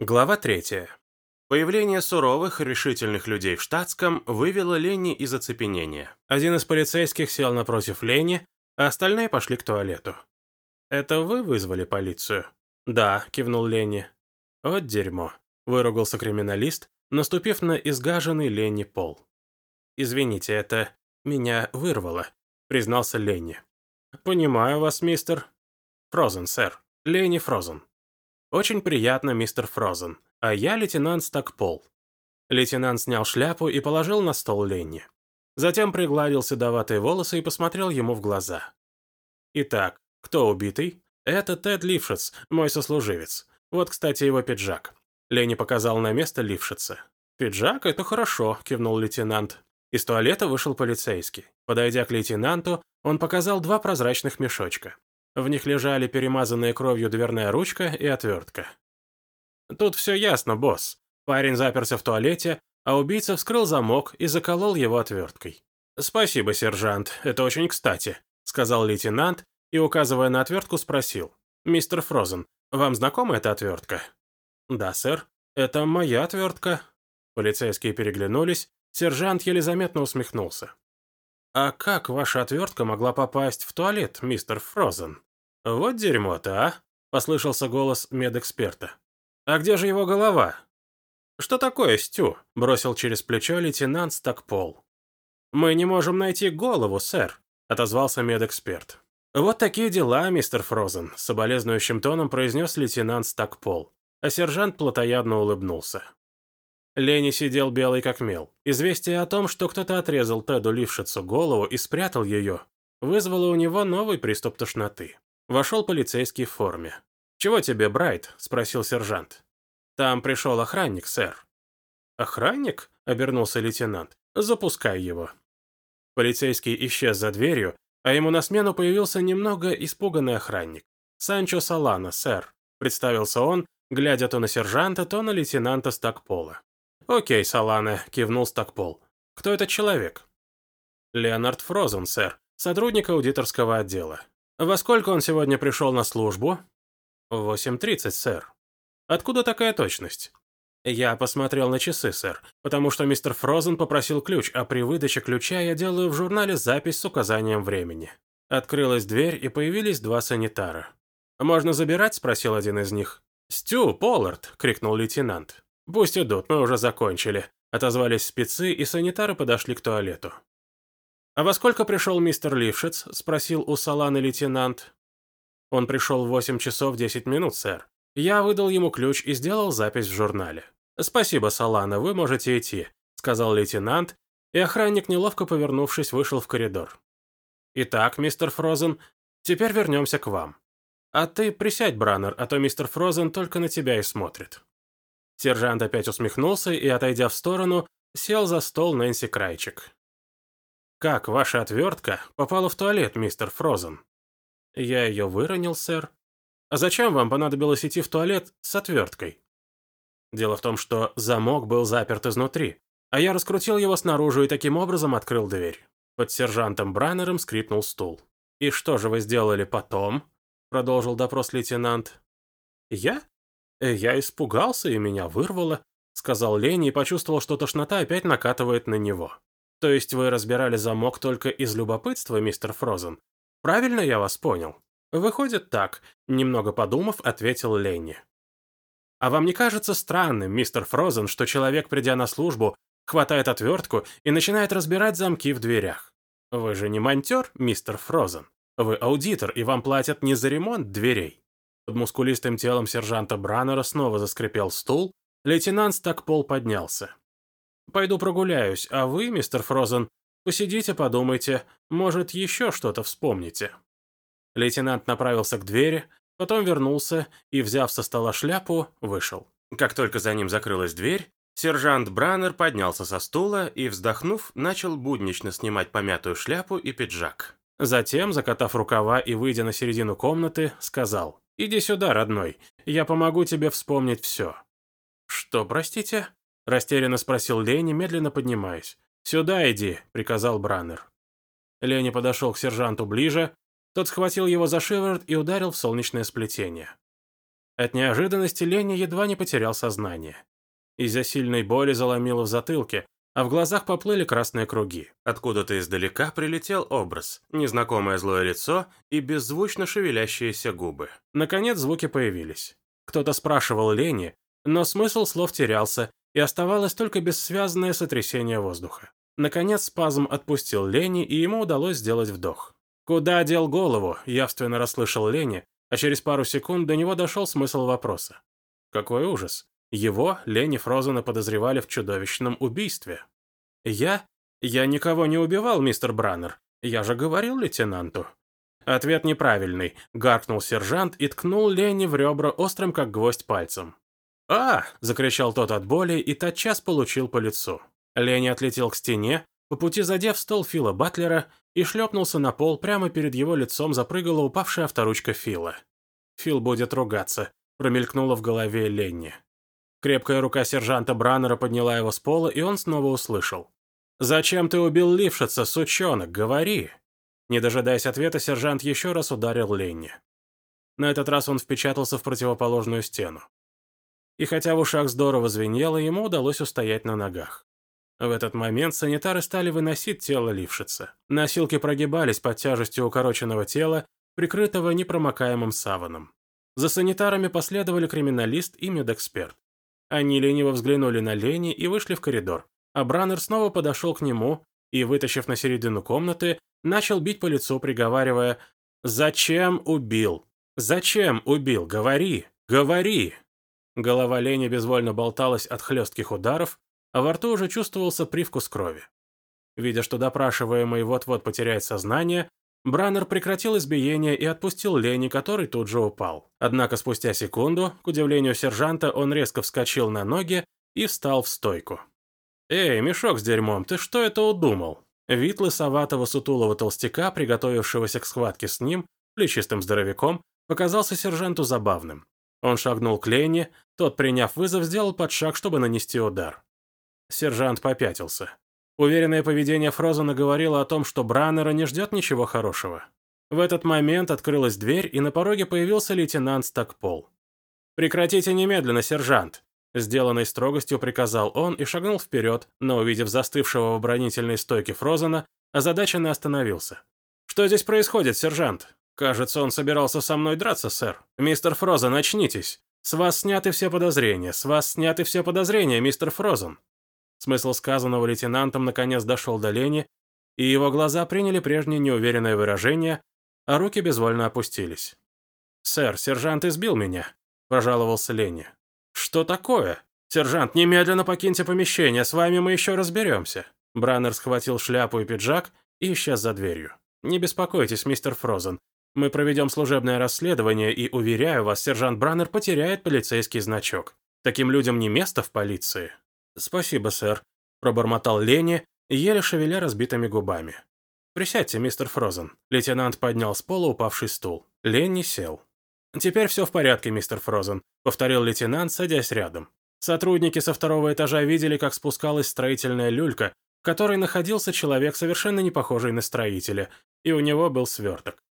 Глава 3. Появление суровых, решительных людей в штатском вывело Ленни из оцепенения. Один из полицейских сел напротив Ленни, а остальные пошли к туалету. «Это вы вызвали полицию?» «Да», — кивнул Ленни. «Вот дерьмо», — выругался криминалист, наступив на изгаженный Ленни пол. «Извините, это меня вырвало», — признался Ленни. «Понимаю вас, мистер». «Фрозен, сэр. Ленни Фрозен». «Очень приятно, мистер Фрозен. А я лейтенант Стакпол». Лейтенант снял шляпу и положил на стол Ленни. Затем пригладил седоватые волосы и посмотрел ему в глаза. «Итак, кто убитый?» «Это Тед Лившиц, мой сослуживец. Вот, кстати, его пиджак». Ленни показал на место Лившица. «Пиджак — это хорошо», — кивнул лейтенант. Из туалета вышел полицейский. Подойдя к лейтенанту, он показал два прозрачных мешочка. В них лежали перемазанная кровью дверная ручка и отвертка. Тут все ясно, босс. Парень заперся в туалете, а убийца вскрыл замок и заколол его отверткой. «Спасибо, сержант, это очень кстати», — сказал лейтенант и, указывая на отвертку, спросил. «Мистер Фрозен, вам знакома эта отвертка?» «Да, сэр. Это моя отвертка». Полицейские переглянулись, сержант еле заметно усмехнулся. «А как ваша отвертка могла попасть в туалет, мистер Фрозен?» «Вот дерьмо-то, а?» – послышался голос медэксперта. «А где же его голова?» «Что такое, Стю?» – бросил через плечо лейтенант Стакпол. «Мы не можем найти голову, сэр», – отозвался медэксперт. «Вот такие дела, мистер Фрозен», – соболезнующим тоном произнес лейтенант Стакпол, а сержант плотоядно улыбнулся. Лени сидел белый как мел. Известие о том, что кто-то отрезал Теду Лившицу голову и спрятал ее, вызвало у него новый приступ тошноты. Вошел полицейский в форме. «Чего тебе, Брайт?» – спросил сержант. «Там пришел охранник, сэр». «Охранник?» – обернулся лейтенант. «Запускай его». Полицейский исчез за дверью, а ему на смену появился немного испуганный охранник. «Санчо Салана, сэр», – представился он, глядя то на сержанта, то на лейтенанта Стакпола. «Окей, Салана», – кивнул Стакпол. «Кто этот человек?» «Леонард Фрозен, сэр, сотрудник аудиторского отдела. «Во сколько он сегодня пришел на службу?» «В 8.30, сэр». «Откуда такая точность?» «Я посмотрел на часы, сэр, потому что мистер Фрозен попросил ключ, а при выдаче ключа я делаю в журнале запись с указанием времени». Открылась дверь, и появились два санитара. «Можно забирать?» – спросил один из них. «Стю, Поллард!» – крикнул лейтенант. «Пусть идут, мы уже закончили», – отозвались спецы, и санитары подошли к туалету. «А во сколько пришел мистер Лившиц?» – спросил у Саланы лейтенант. «Он пришел в 8 часов 10 минут, сэр. Я выдал ему ключ и сделал запись в журнале». «Спасибо, Салана, вы можете идти», – сказал лейтенант, и охранник, неловко повернувшись, вышел в коридор. «Итак, мистер Фрозен, теперь вернемся к вам. А ты присядь, Браннер, а то мистер Фрозен только на тебя и смотрит». Сержант опять усмехнулся и, отойдя в сторону, сел за стол Нэнси Крайчик. «Как ваша отвертка попала в туалет, мистер Фрозен?» «Я ее выронил, сэр». «А зачем вам понадобилось идти в туалет с отверткой?» Дело в том, что замок был заперт изнутри, а я раскрутил его снаружи и таким образом открыл дверь. Под сержантом Браннером скрипнул стул. «И что же вы сделали потом?» — продолжил допрос лейтенант. «Я? Э, я испугался, и меня вырвало», — сказал Ленни и почувствовал, что тошнота опять накатывает на него. То есть вы разбирали замок только из любопытства, мистер Фрозен? Правильно я вас понял? Выходит так, немного подумав, ответил Ленни. А вам не кажется странным, мистер Фрозен, что человек, придя на службу, хватает отвертку и начинает разбирать замки в дверях? Вы же не монтер, мистер Фрозен. Вы аудитор, и вам платят не за ремонт дверей. Под мускулистым телом сержанта Браннера снова заскрипел стул, лейтенант Стакпол поднялся. Пойду прогуляюсь, а вы, мистер Фрозен, посидите, подумайте, может, еще что-то вспомните». Лейтенант направился к двери, потом вернулся и, взяв со стола шляпу, вышел. Как только за ним закрылась дверь, сержант Браннер поднялся со стула и, вздохнув, начал буднично снимать помятую шляпу и пиджак. Затем, закатав рукава и выйдя на середину комнаты, сказал, «Иди сюда, родной, я помогу тебе вспомнить все». «Что, простите?» Растерянно спросил Лени, медленно поднимаясь. «Сюда иди», — приказал Браннер. Лени подошел к сержанту ближе, тот схватил его за шиворот и ударил в солнечное сплетение. От неожиданности Ленни едва не потерял сознание. Из-за сильной боли заломило в затылке, а в глазах поплыли красные круги. Откуда-то издалека прилетел образ, незнакомое злое лицо и беззвучно шевелящиеся губы. Наконец звуки появились. Кто-то спрашивал Лени, но смысл слов терялся, и оставалось только бессвязное сотрясение воздуха. Наконец спазм отпустил Лени, и ему удалось сделать вдох. «Куда дел голову?» – явственно расслышал Лени, а через пару секунд до него дошел смысл вопроса. Какой ужас. Его, Лени Фрозена, подозревали в чудовищном убийстве. «Я? Я никого не убивал, мистер Браннер. Я же говорил лейтенанту». Ответ неправильный. Гаркнул сержант и ткнул Ленни в ребра острым, как гвоздь, пальцем. «А!» – закричал тот от боли и тотчас получил по лицу. Ленни отлетел к стене, по пути задев стол Фила Батлера и шлепнулся на пол, прямо перед его лицом запрыгала упавшая авторучка Фила. «Фил будет ругаться», – промелькнуло в голове Ленни. Крепкая рука сержанта Браннера подняла его с пола, и он снова услышал. «Зачем ты убил Лившица, сучонок? Говори!» Не дожидаясь ответа, сержант еще раз ударил Ленни. На этот раз он впечатался в противоположную стену. И хотя в ушах здорово звенело, ему удалось устоять на ногах. В этот момент санитары стали выносить тело Лившица. Носилки прогибались под тяжестью укороченного тела, прикрытого непромокаемым саваном. За санитарами последовали криминалист и медэксперт. Они лениво взглянули на Лени и вышли в коридор. А Браннер снова подошел к нему и, вытащив на середину комнаты, начал бить по лицу, приговаривая «Зачем убил? Зачем убил? Говори! Говори!» Голова Лени безвольно болталась от хлестких ударов, а во рту уже чувствовался привкус крови. Видя, что допрашиваемый вот-вот потеряет сознание, Браннер прекратил избиение и отпустил Лени, который тут же упал. Однако спустя секунду, к удивлению сержанта, он резко вскочил на ноги и встал в стойку. «Эй, мешок с дерьмом, ты что это удумал?» Вид лысоватого сутулого толстяка, приготовившегося к схватке с ним, плечистым здоровяком, показался сержанту забавным. Он шагнул к Лене, тот, приняв вызов, сделал подшаг, чтобы нанести удар. Сержант попятился. Уверенное поведение Фрозена говорило о том, что Браннера не ждет ничего хорошего. В этот момент открылась дверь, и на пороге появился лейтенант Стакпол. «Прекратите немедленно, сержант!» Сделанной строгостью приказал он и шагнул вперед, но, увидев застывшего в оборонительной стойке Фрозена, озадаченно остановился. «Что здесь происходит, сержант?» «Кажется, он собирался со мной драться, сэр. Мистер Фрозен, очнитесь. С вас сняты все подозрения. С вас сняты все подозрения, мистер Фрозен». Смысл сказанного лейтенантом наконец дошел до Лени, и его глаза приняли прежнее неуверенное выражение, а руки безвольно опустились. «Сэр, сержант избил меня», – пожаловался Ленни. «Что такое? Сержант, немедленно покиньте помещение, с вами мы еще разберемся». Браннер схватил шляпу и пиджак и исчез за дверью. «Не беспокойтесь, мистер Фрозен. Мы проведем служебное расследование, и, уверяю вас, сержант Браннер потеряет полицейский значок. Таким людям не место в полиции». «Спасибо, сэр», – пробормотал Ленни, еле шевеля разбитыми губами. «Присядьте, мистер Фрозен». Лейтенант поднял с пола упавший стул. Ленни сел. «Теперь все в порядке, мистер Фрозен», — повторил лейтенант, садясь рядом. Сотрудники со второго этажа видели, как спускалась строительная люлька, в которой находился человек, совершенно не похожий на строителя, и у него был сверток.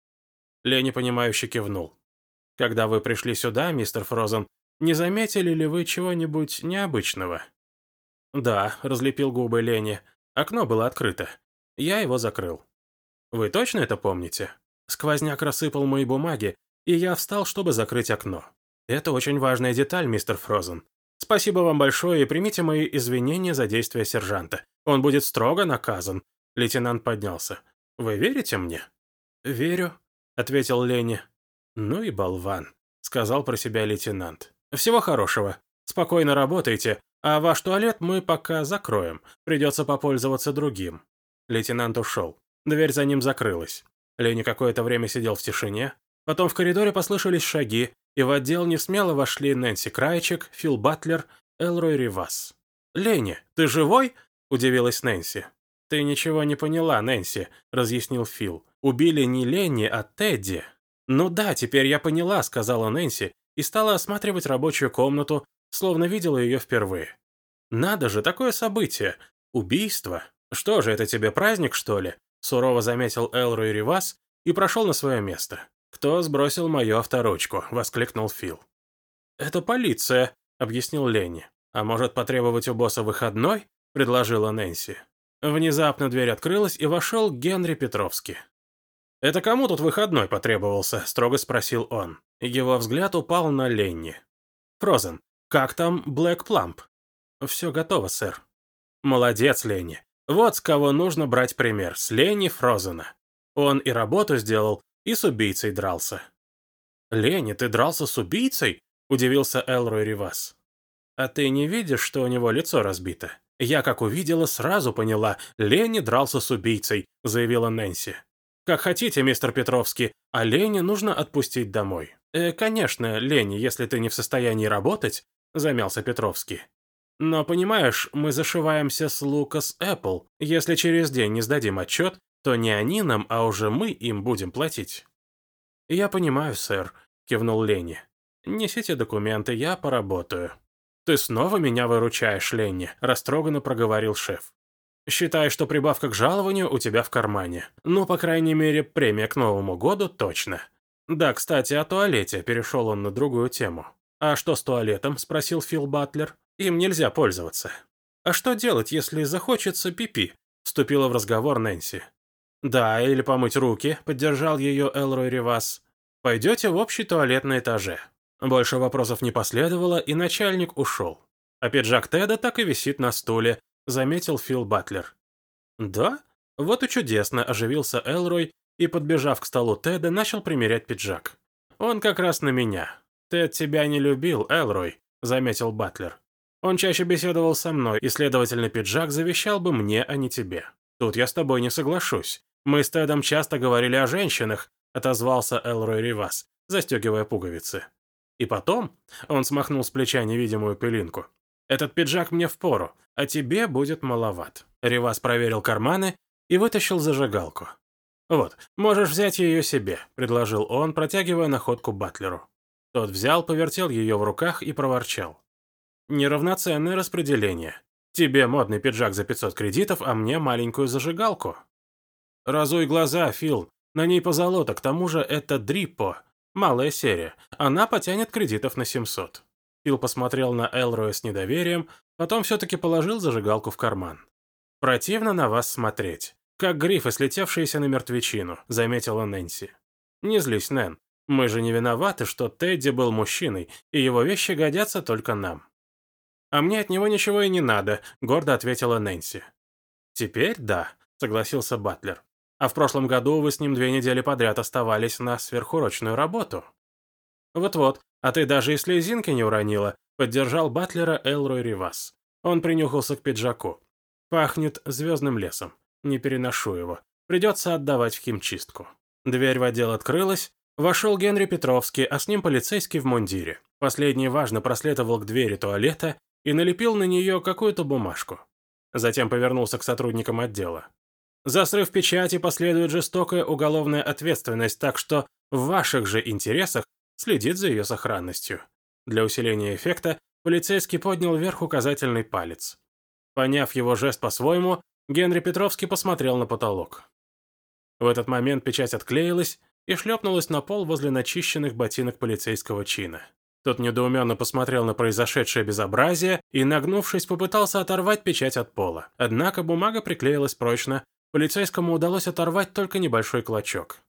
Ленни, понимающе кивнул. «Когда вы пришли сюда, мистер Фрозен, не заметили ли вы чего-нибудь необычного?» «Да», — разлепил губы Ленни. «Окно было открыто. Я его закрыл». «Вы точно это помните?» Сквозняк рассыпал мои бумаги, и я встал, чтобы закрыть окно. Это очень важная деталь, мистер Фрозен. Спасибо вам большое и примите мои извинения за действия сержанта. Он будет строго наказан. Лейтенант поднялся. Вы верите мне? Верю, ответил Ленни. Ну и болван, сказал про себя лейтенант. Всего хорошего. Спокойно работайте, а ваш туалет мы пока закроем. Придется попользоваться другим. Лейтенант ушел. Дверь за ним закрылась. Ленни какое-то время сидел в тишине, Потом в коридоре послышались шаги, и в отдел несмело вошли Нэнси Крайчик, Фил Батлер, Элрой Ривас. «Ленни, ты живой?» – удивилась Нэнси. «Ты ничего не поняла, Нэнси», – разъяснил Фил. «Убили не Ленни, а Тедди». «Ну да, теперь я поняла», – сказала Нэнси, и стала осматривать рабочую комнату, словно видела ее впервые. «Надо же, такое событие! Убийство! Что же, это тебе праздник, что ли?» – сурово заметил Элрой Ривас и прошел на свое место. «Кто сбросил мою авторучку?» – воскликнул Фил. «Это полиция», — объяснил Ленни. «А может, потребовать у босса выходной?» — предложила Нэнси. Внезапно дверь открылась, и вошел Генри Петровский. «Это кому тут выходной потребовался?» — строго спросил он. Его взгляд упал на Ленни. «Фрозен, как там Блэк Пламп?» «Все готово, сэр». «Молодец, Ленни. Вот с кого нужно брать пример, с Ленни Фрозена. Он и работу сделал, и с убийцей дрался». «Ленни, ты дрался с убийцей?» — удивился Элрой Ривас. «А ты не видишь, что у него лицо разбито?» «Я, как увидела, сразу поняла, Ленни дрался с убийцей», — заявила Нэнси. «Как хотите, мистер Петровский, а Лене нужно отпустить домой». «Э, конечно, Лене, если ты не в состоянии работать», — замялся Петровский. «Но, понимаешь, мы зашиваемся с Лукас Эппл. Если через день не сдадим отчет, то не они нам, а уже мы им будем платить». «Я понимаю, сэр», — кивнул Ленни. «Несите документы, я поработаю». «Ты снова меня выручаешь, Ленни», — растроганно проговорил шеф. Считай, что прибавка к жалованию у тебя в кармане. Ну, по крайней мере, премия к Новому году точно. Да, кстати, о туалете, перешел он на другую тему. А что с туалетом? Спросил Фил Батлер. Им нельзя пользоваться. А что делать, если захочется пипи? Вступила в разговор Нэнси. Да, или помыть руки, поддержал ее Элрой Ривас. Пойдете в общий туалет на этаже. Больше вопросов не последовало, и начальник ушел. А пиджак Теда так и висит на стуле, заметил Фил Батлер. «Да? Вот и чудесно», – оживился Элрой и, подбежав к столу Теда, начал примерять пиджак. «Он как раз на меня. Тед тебя не любил, Элрой», – заметил Батлер. «Он чаще беседовал со мной, и, следовательно, пиджак завещал бы мне, а не тебе. Тут я с тобой не соглашусь. Мы с Тедом часто говорили о женщинах», – отозвался Элрой Ривас, застегивая пуговицы. «И потом...» – он смахнул с плеча невидимую пылинку. «Этот пиджак мне впору, а тебе будет маловат». Ривас проверил карманы и вытащил зажигалку. «Вот, можешь взять ее себе», — предложил он, протягивая находку Батлеру. Тот взял, повертел ее в руках и проворчал. «Неравноценное распределение. Тебе модный пиджак за 500 кредитов, а мне маленькую зажигалку». «Разуй глаза, Фил. На ней позолота, к тому же это Дриппо. Малая серия. Она потянет кредитов на 700». Фил посмотрел на Элроя с недоверием, потом все-таки положил зажигалку в карман. «Противно на вас смотреть. Как грифы, слетевшиеся на мертвечину», — заметила Нэнси. «Не злись, Нэн. Мы же не виноваты, что Тедди был мужчиной, и его вещи годятся только нам». «А мне от него ничего и не надо», — гордо ответила Нэнси. «Теперь да», — согласился Батлер. «А в прошлом году вы с ним две недели подряд оставались на сверхурочную работу». «Вот-вот, а ты даже и слезинки не уронила», — поддержал Батлера Элрой Ривас. Он принюхался к пиджаку. «Пахнет звездным лесом. Не переношу его. Придется отдавать в химчистку». Дверь в отдел открылась. Вошел Генри Петровский, а с ним полицейский в мундире. Последний важно проследовал к двери туалета и налепил на нее какую-то бумажку. Затем повернулся к сотрудникам отдела. За срыв печати последует жестокая уголовная ответственность, так что в ваших же интересах следит за ее сохранностью. Для усиления эффекта полицейский поднял вверх указательный палец. Поняв его жест по-своему, Генри Петровский посмотрел на потолок. В этот момент печать отклеилась и шлепнулась на пол возле начищенных ботинок полицейского чина. Тот недоуменно посмотрел на произошедшее безобразие и, нагнувшись, попытался оторвать печать от пола. Однако бумага приклеилась прочно, полицейскому удалось оторвать только небольшой клочок.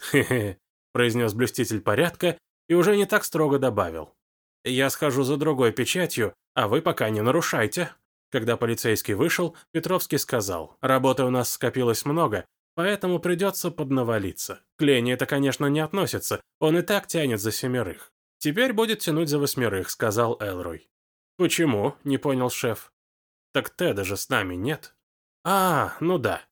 «Хе-хе», — произнес блюститель порядка и уже не так строго добавил. «Я схожу за другой печатью, а вы пока не нарушайте». Когда полицейский вышел, Петровский сказал, «Работы у нас скопилось много, поэтому придется поднавалиться. К Лене это, конечно, не относится, он и так тянет за семерых. Теперь будет тянуть за восьмерых», — сказал Элрой. «Почему?» — не понял шеф. «Так Теда же с нами нет». «А, ну да.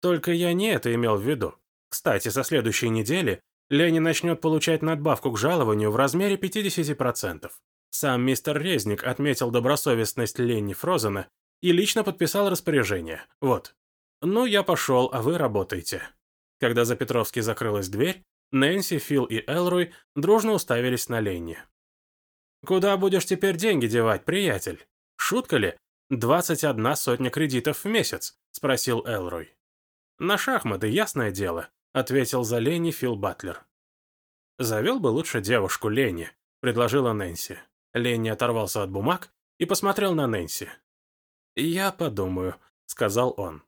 Только я не это имел в виду. Кстати, со следующей недели Ленни начнет получать надбавку к жалованию в размере 50%. Сам мистер Резник отметил добросовестность Ленни Фрозена и лично подписал распоряжение. Вот. Ну, я пошел, а вы работайте. Когда за Петровски закрылась дверь, Нэнси, Фил и Элрой дружно уставились на Ленни. «Куда будешь теперь деньги девать, приятель? Шутка ли? Двадцать одна сотня кредитов в месяц?» – спросил Элрой. «На шахматы, ясное дело ответил за Лени Фил Батлер. «Завел бы лучше девушку Лени», — предложила Нэнси. Ленни оторвался от бумаг и посмотрел на Нэнси. «Я подумаю», — сказал он.